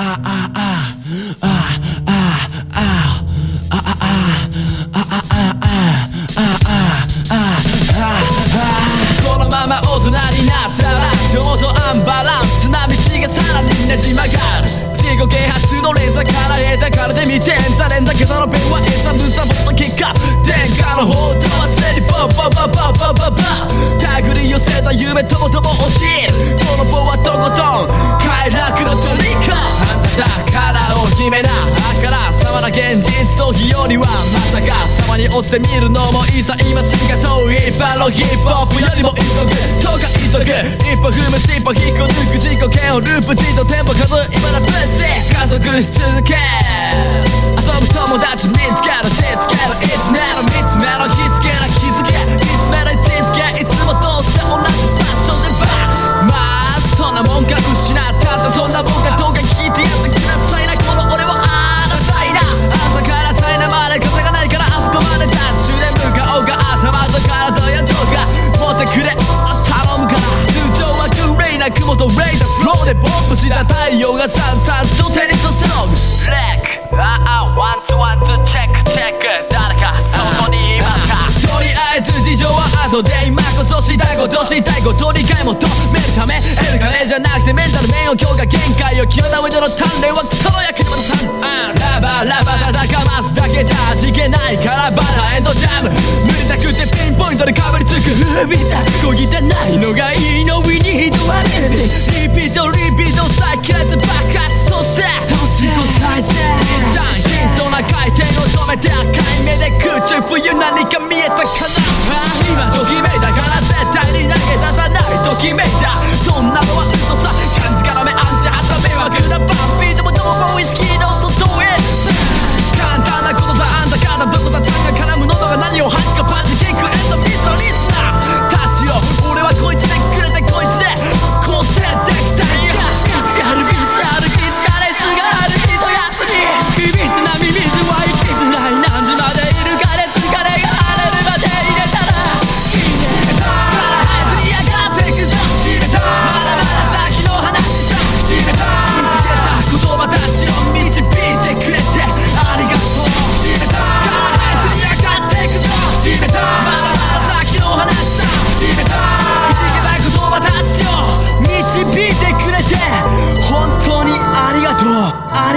ああああああああああこのまま大人になったらちょうどアンバランスな道がさらにねじ曲がる自己啓発の連鎖から得たからで見てんたれんだけどの弁は餌むさぼっと結果天下の報道は常にポンポンポンポンポンポンポン手繰り寄せた夢ともとも落ちる現実逃避よりはまさか様に落ちてみるのもいいさ今進化遠いバロヒップホップよりも一刻とか一刻一歩踏む尻尾引っこ抜く自己嫌悪ループじっとテンポ数今だプレス加速し続け遊ぶ友達見つけるしつけるレイフローでボンプした太陽がさんさんと照り注ぐレックああワンツーワンツーチェックチェック誰かそこにいますかとりあえず事情は後で今こそしたいことしたいこと理解求めるため得る金じゃなくてメンタル面を強化限界を極めた上での鍛錬はクソの役に立たんラバーラバーかぶりつく風味だ小汚いのがいいの上に人はリピートリピートサイクル爆発そして自己再生一旦貧相な回転を止めて赤い目で空中冬何か見えたかな。今ときめいたから絶対に投げ出さないときめた。そんなのは嘘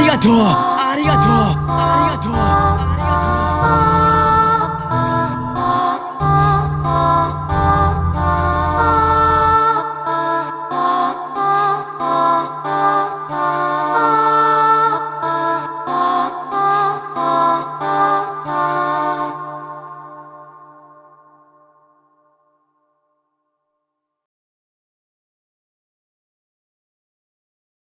りがとう。ありがとう。ありがとう。